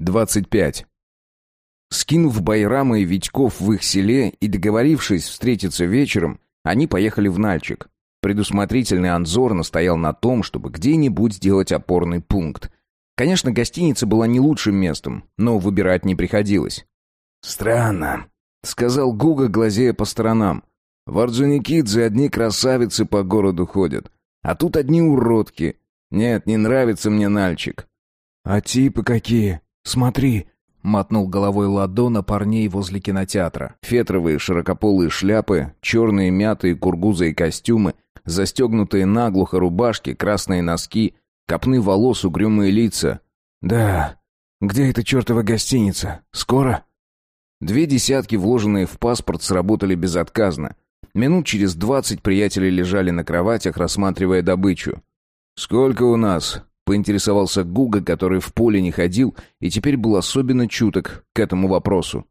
25. Скинув Байрама и Витьков в их селе и договорившись встретиться вечером, они поехали в Нальчик. Предусмотрительный Анзор настоял на том, чтобы где-нибудь сделать опорный пункт. Конечно, гостиница была не лучшим местом, но выбирать не приходилось. «Странно», — сказал Гуга, глазея по сторонам. «В Орджоникидзе одни красавицы по городу ходят, а тут одни уродки. Нет, не нравится мне Нальчик». «А типы какие? Смотри!» — мотнул головой Ладо на парней возле кинотеатра. Фетровые широкополые шляпы, черные мятые кургузы и костюмы, застегнутые наглухо рубашки, красные носки, копны волос, угрюмые лица. «Да, где эта чертова гостиница? Скоро?» Две десятки, вложенные в паспорт, сработали безотказно. Минут через двадцать приятели лежали на кроватях, рассматривая добычу. «Сколько у нас?» Поинтересовался Гуга, который в поле не ходил и теперь был особенно чуток к этому вопросу.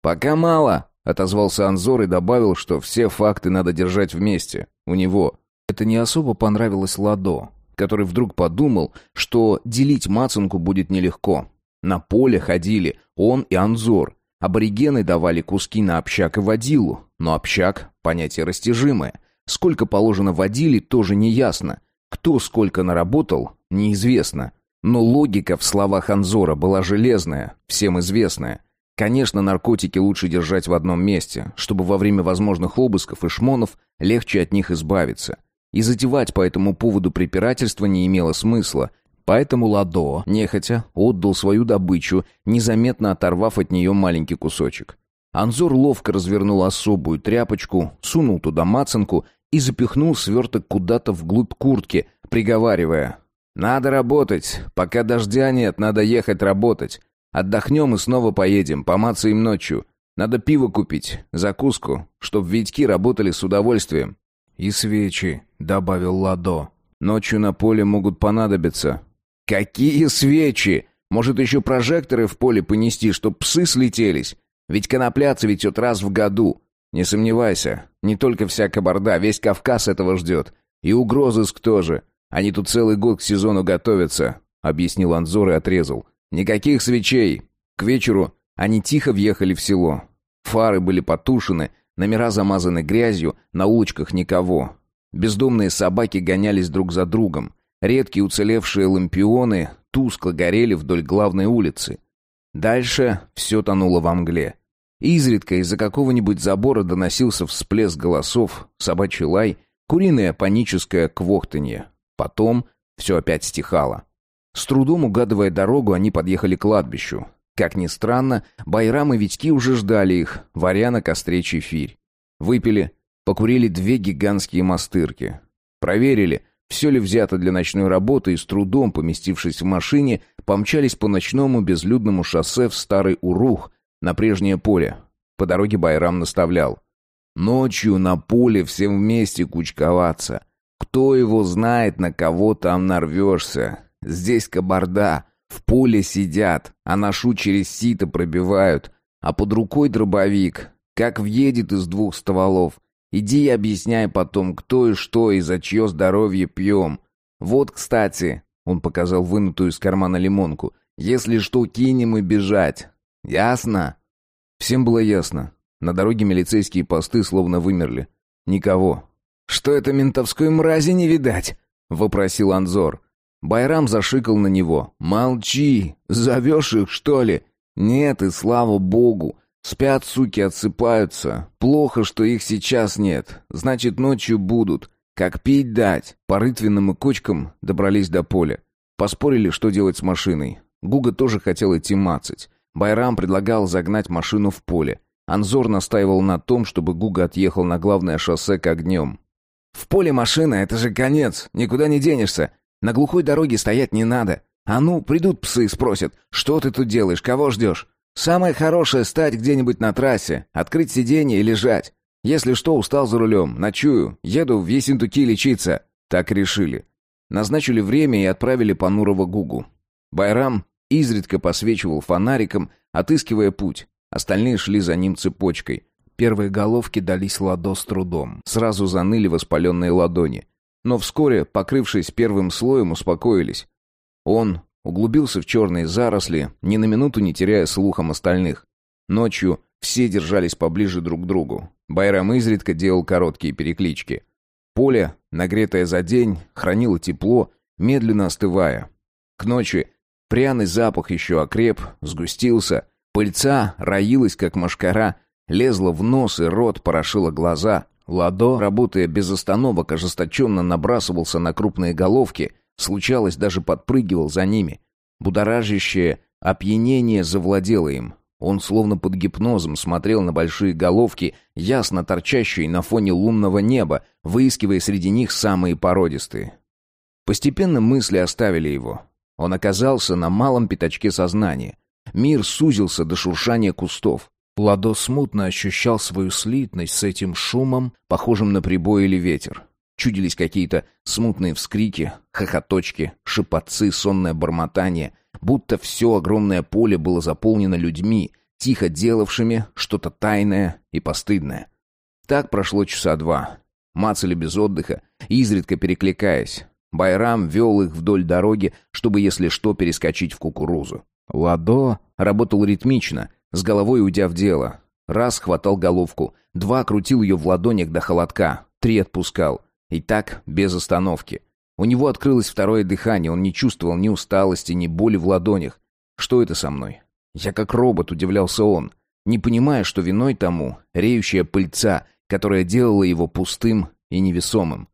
«Пока мало», — отозвался Анзор и добавил, что все факты надо держать вместе, у него. Это не особо понравилось Ладо, который вдруг подумал, что делить Мацанку будет нелегко. На поле ходили он и Анзор. Аборигены давали куски на общак и водилу, но общак — понятие растяжимое. Сколько положено водили, тоже не ясно. Кто сколько наработал, неизвестно. Но логика в словах Анзора была железная, всем известная. Конечно, наркотики лучше держать в одном месте, чтобы во время возможных обысков и шмонов легче от них избавиться. И затевать по этому поводу препирательства не имело смысла, поэтому Ладо, нехотя, отдал свою добычу, незаметно оторвав от нее маленький кусочек. Анзор ловко развернул особую тряпочку, сунул туда мацанку и запихнул сверток куда-то вглубь куртки, приговаривая. «Надо работать. Пока дождя нет, надо ехать работать. Отдохнем и снова поедем, помацаем ночью. Надо пиво купить, закуску, чтоб Витьки работали с удовольствием». «И свечи», — добавил Ладо. «Ночью на поле могут понадобиться». «Какие свечи? Может, еще прожекторы в поле понести, чтоб псы слетелись? Ведь конопля цветет раз в году. Не сомневайся, не только вся кабарда, весь Кавказ этого ждет. И угрозыск тоже. Они тут целый год к сезону готовятся», — объяснил Анзор и отрезал. «Никаких свечей. К вечеру они тихо въехали в село. Фары были потушены, номера замазаны грязью, на улочках никого. Бездомные собаки гонялись друг за другом. Редкие уцелевшие лампионы тускло горели вдоль главной улицы. Дальше все тонуло во мгле. Изредка из-за какого-нибудь забора доносился всплеск голосов, собачий лай, куриное паническое квохтанье. Потом все опять стихало. С трудом угадывая дорогу, они подъехали к кладбищу. Как ни странно, Байрам и Витьки уже ждали их, варя на костре чефирь. Выпили, покурили две гигантские мастырки. Проверили, все ли взято для ночной работы и с трудом, поместившись в машине, помчались по ночному безлюдному шоссе в Старый Урух, на прежнее поле. По дороге Байрам наставлял. «Ночью на поле всем вместе кучковаться. Кто его знает, на кого там нарвешься. Здесь кабарда, в поле сидят, а нашу через сито пробивают, а под рукой дробовик. Как въедет из двух стволов. Иди и объясняй потом, кто и что и за чье здоровье пьем. Вот, кстати, он показал вынутую из кармана лимонку. Если что, кинем и бежать. Ясно? Всем было ясно. На дороге милицейские посты словно вымерли. Никого. «Что это ментовской мрази не видать?» — вопросил Анзор. Байрам зашикал на него. «Молчи! Зовешь их, что ли?» «Нет, и слава богу! Спят, суки, отсыпаются. Плохо, что их сейчас нет. Значит, ночью будут. Как пить дать?» По рытвенным и кочкам добрались до поля. Поспорили, что делать с машиной. Гуга тоже хотел идти мацать. Байрам предлагал загнать машину в поле. Анзор настаивал на том, чтобы Гуга отъехал на главное шоссе к огнем. «В поле машина — это же конец, никуда не денешься. На глухой дороге стоять не надо. А ну, придут псы и спросят, что ты тут делаешь, кого ждешь? Самое хорошее — стать где-нибудь на трассе, открыть сиденье и лежать. Если что, устал за рулем, ночую, еду в Ессентуки лечиться». Так решили. Назначили время и отправили Панурова Гугу. Байрам изредка посвечивал фонариком, отыскивая путь. Остальные шли за ним цепочкой. Первые головки дались ладо с трудом. Сразу заныли воспаленные ладони. Но вскоре, покрывшись первым слоем, успокоились. Он, углубился в черные заросли, ни на минуту не теряя слухом остальных. Ночью все держались поближе друг к другу. Байрам изредка делал короткие переклички. Поле, нагретое за день, хранило тепло, медленно остывая. К ночи пряный запах еще окреп, сгустился, пыльца роилась, как машкара, лезла в нос и рот, порошила глаза. Ладо, работая без остановок, ожесточенно набрасывался на крупные головки, случалось, даже подпрыгивал за ними. Будоражащее опьянение завладело им. Он словно под гипнозом смотрел на большие головки, ясно торчащие на фоне лунного неба, выискивая среди них самые породистые. Постепенно мысли оставили его. Он оказался на малом пятачке сознания. Мир сузился до шуршания кустов. Ладо смутно ощущал свою слитность с этим шумом, похожим на прибой или ветер. Чудились какие-то смутные вскрики, хохоточки, шепотцы, сонное бормотание, будто все огромное поле было заполнено людьми, тихо делавшими что-то тайное и постыдное. Так прошло часа два. Мацали без отдыха, изредка перекликаясь. Байрам вел их вдоль дороги, чтобы, если что, перескочить в кукурузу. Ладо работал ритмично, с головой уйдя в дело. Раз хватал головку, два крутил ее в ладонях до холодка, три отпускал. И так, без остановки. У него открылось второе дыхание, он не чувствовал ни усталости, ни боли в ладонях. Что это со мной? Я как робот, удивлялся он, не понимая, что виной тому реющая пыльца, которая делала его пустым и невесомым.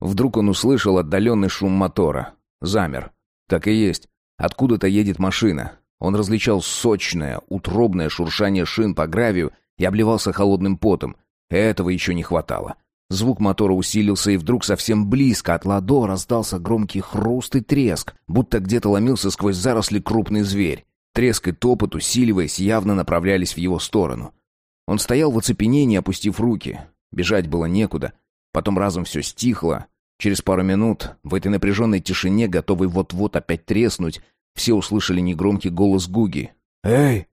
Вдруг он услышал отдаленный шум мотора. Замер. Так и есть. Откуда-то едет машина. Он различал сочное, утробное шуршание шин по гравию и обливался холодным потом. Этого еще не хватало. Звук мотора усилился, и вдруг совсем близко от ладо раздался громкий хруст и треск, будто где-то ломился сквозь заросли крупный зверь. Треск и топот, усиливаясь, явно направлялись в его сторону. Он стоял в оцепенении, опустив руки. Бежать было некуда. Потом разом все стихло. Через пару минут, в этой напряженной тишине, готовый вот-вот опять треснуть, все услышали негромкий голос Гуги. «Эй,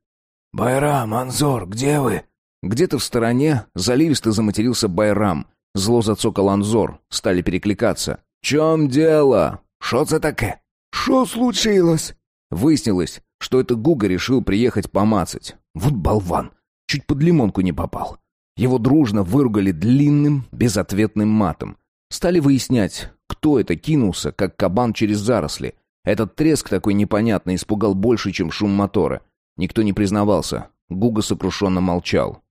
Байрам, Анзор, где вы?» Где-то в стороне заливисто заматерился Байрам. Зло зацокал Анзор, стали перекликаться. «Чем дело? Шо це таке?» «Шо случилось?» Выяснилось, что это Гуга решил приехать помацать. Вот болван, чуть под лимонку не попал. Его дружно выругали длинным, безответным матом. Стали выяснять, кто это кинулся, как кабан через заросли. Этот треск такой непонятный испугал больше, чем шум мотора. Никто не признавался. Гуга сокрушенно молчал.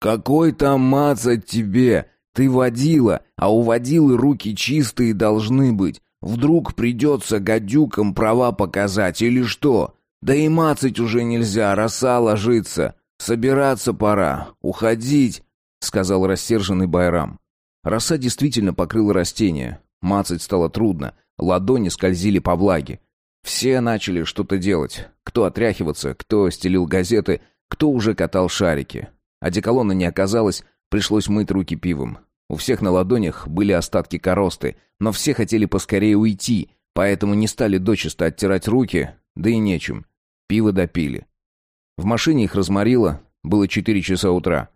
«Какой там мацать тебе? Ты водила, а у водилы руки чистые должны быть. Вдруг придется гадюкам права показать или что? Да и мацать уже нельзя, роса ложится. Собираться пора, уходить», — сказал рассерженный Байрам. Роса действительно покрыла растения. Мацать стало трудно, ладони скользили по влаге. Все начали что-то делать. Кто отряхиваться, кто стелил газеты, кто уже катал шарики. Одеколона не оказалось, пришлось мыть руки пивом. У всех на ладонях были остатки коросты, но все хотели поскорее уйти, поэтому не стали дочисто оттирать руки, да и нечем. Пиво допили. В машине их разморило, было четыре часа утра.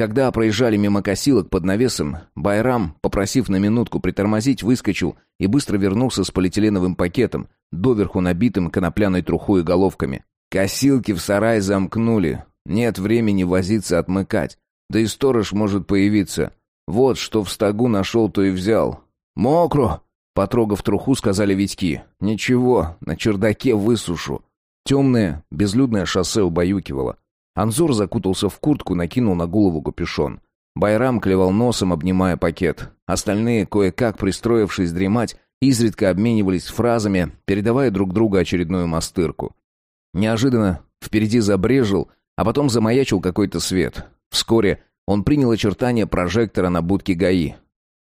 Когда проезжали мимо косилок под навесом, Байрам, попросив на минутку притормозить, выскочил и быстро вернулся с полиэтиленовым пакетом, доверху набитым конопляной трухой и головками. Косилки в сарай замкнули. Нет времени возиться отмыкать. Да и сторож может появиться. Вот что в стогу нашел, то и взял. «Мокро!» — потрогав труху, сказали Витьки. «Ничего, на чердаке высушу». Темное, безлюдное шоссе убаюкивало. Анзор закутался в куртку, накинул на голову капюшон. Байрам клевал носом, обнимая пакет. Остальные, кое-как пристроившись дремать, изредка обменивались фразами, передавая друг другу очередную мастырку. Неожиданно впереди забрежил, а потом замаячил какой-то свет. Вскоре он принял очертания прожектора на будке ГАИ.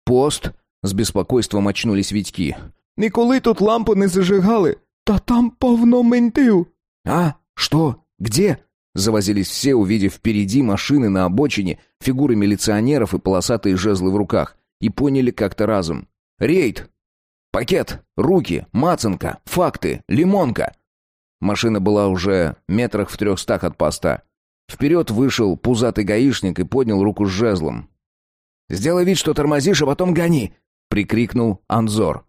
«Пост!» — с беспокойством очнулись Витьки. «Ніколи тут лампу не зажигали!» «Та там повно ментів!» «А? Что? Где?» Завозились все, увидев впереди машины на обочине, фигуры милиционеров и полосатые жезлы в руках, и поняли как-то разом. «Рейд! Пакет! Руки! Мацанка! Факты! Лимонка!» Машина была уже метрах в трехстах от поста. Вперед вышел пузатый гаишник и поднял руку с жезлом. «Сделай вид, что тормозишь, а потом гони!» — прикрикнул Анзор.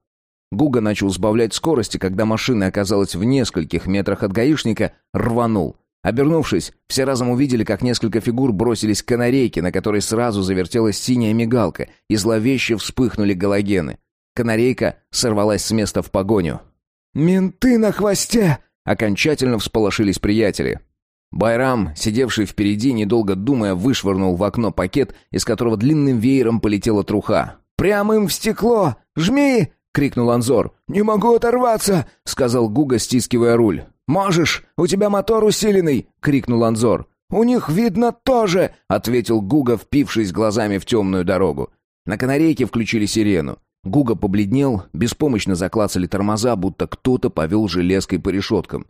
Гуга начал сбавлять скорости, когда машина оказалась в нескольких метрах от гаишника, рванул. Обернувшись, все разом увидели, как несколько фигур бросились к канарейке, на которой сразу завертелась синяя мигалка, и зловеще вспыхнули галогены. Канарейка сорвалась с места в погоню. «Менты на хвосте!» Окончательно всполошились приятели. Байрам, сидевший впереди, недолго думая, вышвырнул в окно пакет, из которого длинным веером полетела труха. «Прямо им в стекло! Жми!» — крикнул Анзор. «Не могу оторваться!» — сказал Гуга, стискивая руль. «Можешь! У тебя мотор усиленный!» — крикнул Анзор. «У них видно тоже!» — ответил Гуга, впившись глазами в темную дорогу. На канарейке включили сирену. Гуга побледнел, беспомощно заклацали тормоза, будто кто-то повел железкой по решеткам.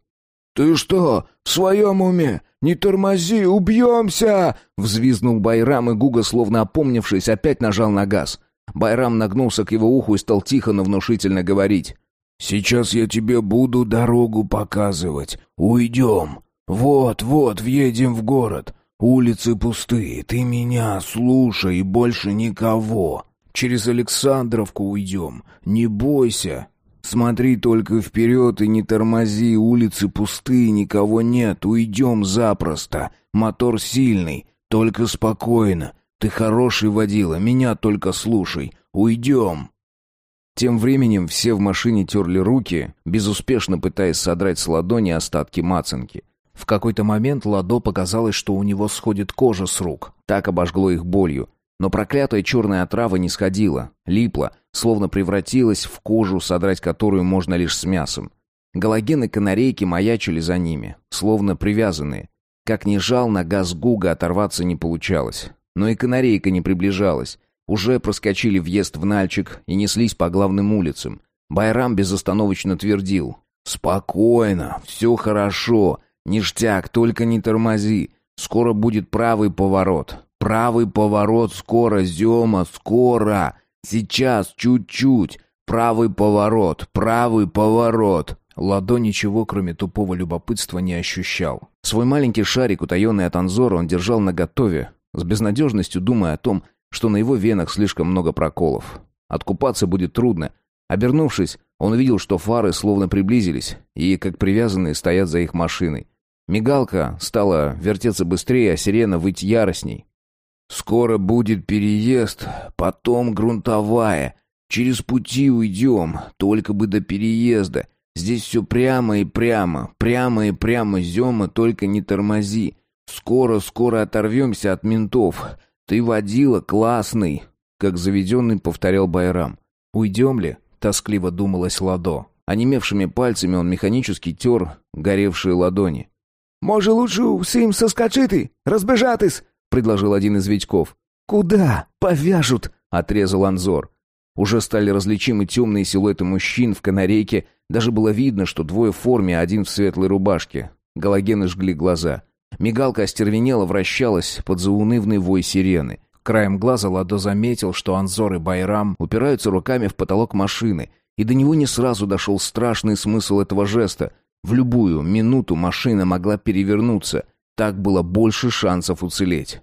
«Ты что, в своем уме? Не тормози, убьемся!» Взвизнул Байрам, и Гуга, словно опомнившись, опять нажал на газ. Байрам нагнулся к его уху и стал тихо, но внушительно говорить. «Сейчас я тебе буду дорогу показывать. Уйдем. Вот-вот, въедем в город. Улицы пустые, ты меня слушай, и больше никого. Через Александровку уйдем. Не бойся. Смотри только вперед и не тормози, улицы пустые, никого нет, уйдем запросто. Мотор сильный, только спокойно. Ты хороший водила, меня только слушай. Уйдем. Тем временем все в машине терли руки, безуспешно пытаясь содрать с ладони остатки мацанки. В какой-то момент Ладо показалось, что у него сходит кожа с рук. Так обожгло их болью. Но проклятая черная отрава не сходила, липла, словно превратилась в кожу, содрать которую можно лишь с мясом. Галогены канарейки маячили за ними, словно привязанные. Как ни жал на газ Гуга, оторваться не получалось. Но и канарейка не приближалась. Уже проскочили въезд в Нальчик и неслись по главным улицам. Байрам безостановочно твердил. «Спокойно, все хорошо, ништяк, только не тормози. Скоро будет правый поворот. Правый поворот скоро, Зема, скоро. Сейчас, чуть-чуть. Правый поворот, правый поворот. Ладо ничего, кроме тупого любопытства, не ощущал. Свой маленький шарик, утаенный от Анзора, он держал наготове, с безнадежностью думая о том, что на его венах слишком много проколов. Откупаться будет трудно. Обернувшись, он увидел, что фары словно приблизились и, как привязанные, стоят за их машиной. Мигалка стала вертеться быстрее, а сирена выть яростней. Скоро будет переезд, потом грунтовая. Через пути уйдем, только бы до переезда. Здесь все прямо и прямо, прямо и прямо, Зема, только не тормози. Скоро-скоро оторвемся от ментов. Ты водила классный, как заведенный повторял Байрам. Уйдем ли? Тоскливо думалось Ладо. Онемевшими пальцами он механически тер горевшие ладони. «Може, лучше всім соскочити, розбежатись?» — предложил один из Витьков. «Куда? Повяжут!» — отрезал Анзор. Уже стали различимы темные силуэты мужчин в канарейке. Даже было видно, что двое в форме, а один в светлой рубашке. Галогены жгли глаза. Мигалка остервенела, вращалась под заунывный вой сирены. Краем глаза Ладо заметил, что Анзор и Байрам упираются руками в потолок машины, и до него не сразу дошел страшный смысл этого жеста. В любую минуту машина могла перевернуться — так было больше шансов уцелеть.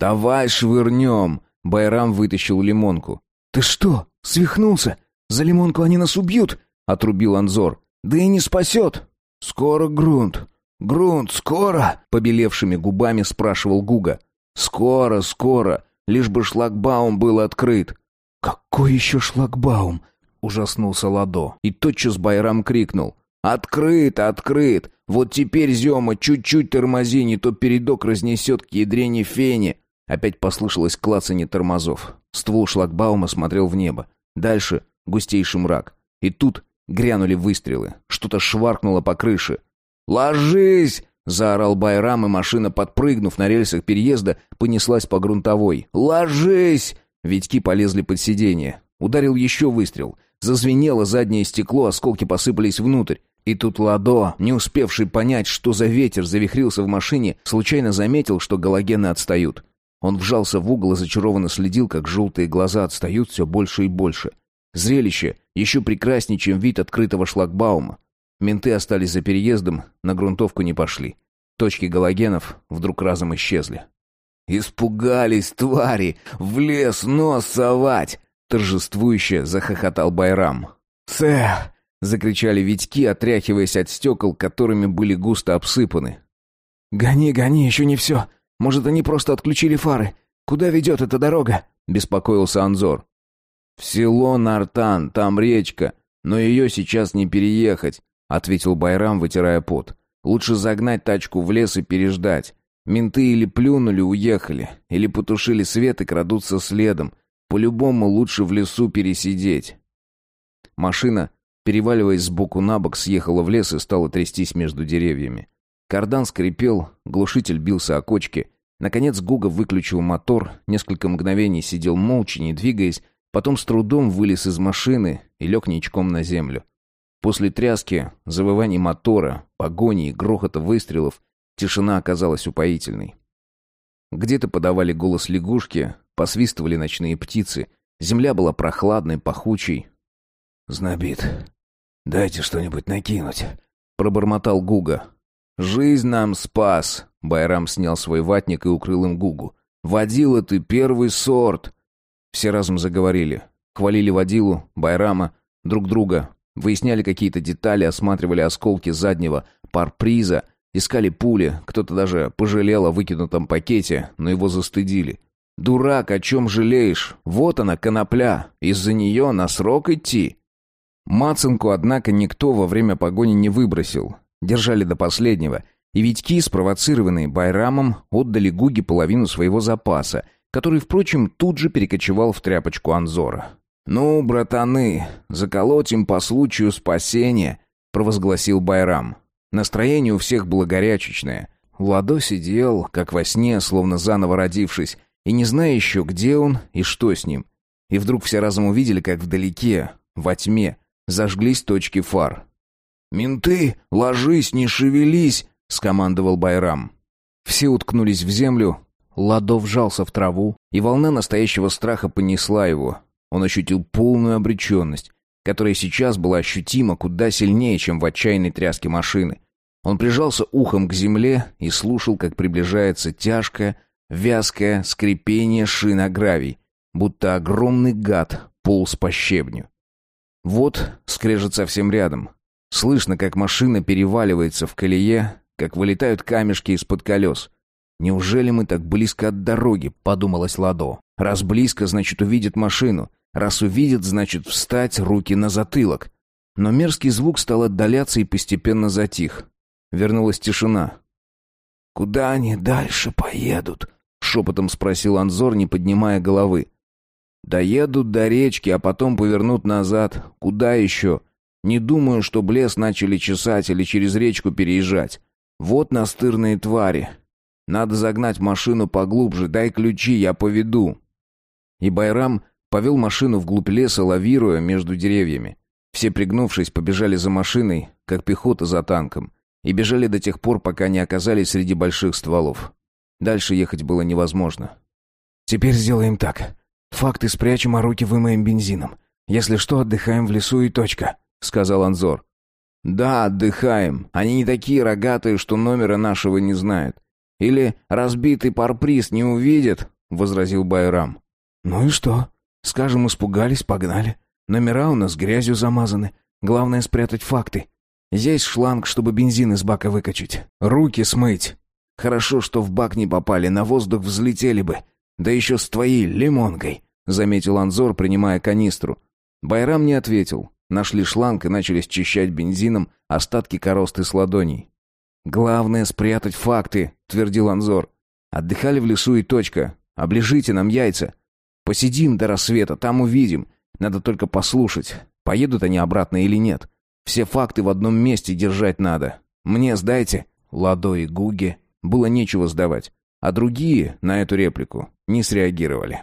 «Давай швырнем!» Байрам вытащил лимонку. «Ты что, свихнулся? За лимонку они нас убьют!» Отрубил Анзор. «Да и не спасет!» «Скоро грунт! Грунт, скоро!» Побелевшими губами спрашивал Гуга. «Скоро, скоро! Лишь бы шлагбаум был открыт!» «Какой еще шлагбаум?» Ужаснулся Ладо. И тотчас Байрам крикнул. «Открыт, открыт! Вот теперь, Зема, чуть-чуть тормози, не то передок разнесет к ядрене фене!» Опять послышалось клацанье тормозов. Ствол шлагбаума смотрел в небо. Дальше густейший мрак. И тут грянули выстрелы. Что-то шваркнуло по крыше. «Ложись!» — заорал Байрам, и машина, подпрыгнув на рельсах переезда, понеслась по грунтовой. «Ложись!» Витьки полезли под сиденье. Ударил еще выстрел. Зазвенело заднее стекло, осколки посыпались внутрь. И тут Ладо, не успевший понять, что за ветер завихрился в машине, случайно заметил, что галогены отстают. Он вжался в угол и зачарованно следил, как желтые глаза отстают все больше и больше. Зрелище еще прекраснее, чем вид открытого шлагбаума. Менты остались за переездом, на грунтовку не пошли. Точки галогенов вдруг разом исчезли. «Испугались, твари! В лес нос совать!» Торжествующе захохотал Байрам. «Сэр!» — закричали Витьки, отряхиваясь от стекол, которыми были густо обсыпаны. «Гони, гони, еще не все. Может, они просто отключили фары. Куда ведет эта дорога?» — беспокоился Анзор. «В село Нартан, там речка, но ее сейчас не переехать», — ответил Байрам, вытирая пот. «Лучше загнать тачку в лес и переждать. Менты или плюнули, уехали, или потушили свет и крадутся следом. По-любому лучше в лесу пересидеть». Машина, переваливаясь сбоку на бок, съехала в лес и стала трястись между деревьями. Кардан скрипел, глушитель бился о кочки. Наконец Гуга выключил мотор, несколько мгновений сидел молча, не двигаясь, потом с трудом вылез из машины и лег ничком на землю. После тряски, завываний мотора, погони и грохота выстрелов тишина оказалась упоительной. Где-то подавали голос лягушки, посвистывали ночные птицы. Земля была прохладной, пахучей. «Знобит. Дайте что-нибудь накинуть», — пробормотал Гуга. «Жизнь нам спас!» Байрам снял свой ватник и укрыл им Гугу. «Водила ты первый сорт!» Все разом заговорили. Хвалили водилу, Байрама, друг друга. Выясняли какие-то детали, осматривали осколки заднего парприза, искали пули. Кто-то даже пожалел о выкинутом пакете, но его застыдили. «Дурак, о чем жалеешь? Вот она, конопля. Из-за нее на срок идти!» Мацанку, однако, никто во время погони не выбросил. Держали до последнего. И Витьки, спровоцированные Байрамом, отдали Гуге половину своего запаса, который, впрочем, тут же перекочевал в тряпочку Анзора. «Ну, братаны, заколотим по случаю спасения», — провозгласил Байрам. Настроение у всех было горячечное. Ладо сидел, как во сне, словно заново родившись, и не зная еще, где он и что с ним. И вдруг все разом увидели, как вдалеке, во тьме, зажглись точки фар. «Менты, ложись, не шевелись!» — скомандовал Байрам. Все уткнулись в землю, Ладо вжался в траву, и волна настоящего страха понесла его. Он ощутил полную обреченность, которая сейчас была ощутима куда сильнее, чем в отчаянной тряске машины. Он прижался ухом к земле и слушал, как приближается тяжкое, вязкое скрипение шин о гравий, будто огромный гад полз по щебню. Вот скрежет совсем рядом. Слышно, как машина переваливается в колее, как вылетают камешки из-под колес. «Неужели мы так близко от дороги?» — подумалось Ладо. «Раз близко, значит, увидит машину. Раз увидит, значит, встать, руки на затылок». Но мерзкий звук стал отдаляться и постепенно затих. Вернулась тишина. «Куда они дальше поедут?» — шепотом спросил Анзор, не поднимая головы. «Доедут до речки, а потом повернут назад. Куда еще? Не думаю, что лес начали чесать или через речку переезжать. Вот настырные твари. Надо загнать машину поглубже, дай ключи, я поведу». И Байрам повел машину вглубь леса, лавируя между деревьями. Все, пригнувшись, побежали за машиной, как пехота за танком, и бежали до тех пор, пока не оказались среди больших стволов. Дальше ехать было невозможно. «Теперь сделаем так. Факты спрячем, а руки вымоем бензином. Если что, отдыхаем в лесу и точка», — сказал Анзор. «Да, отдыхаем. Они не такие рогатые, что номера нашего не знают. Или разбитый парприз не увидят», — возразил Байрам. «Ну и что? Скажем, испугались, погнали. Номера у нас грязью замазаны. Главное спрятать факты. Здесь шланг, чтобы бензин из бака выкачать. Руки смыть. Хорошо, что в бак не попали, на воздух взлетели бы. Да еще с твоей лимонкой», — заметил Анзор, принимая канистру. Байрам не ответил. Нашли шланг и начали счищать бензином остатки коросты с ладоней. «Главное — спрятать факты», — твердил Анзор. «Отдыхали в лесу и точка. Оближите нам яйца. Посидим до рассвета, там увидим. Надо только послушать, поедут они обратно или нет. Все факты в одном месте держать надо. Мне сдайте». Ладо и Гуге было нечего сдавать, а другие на эту реплику не среагировали.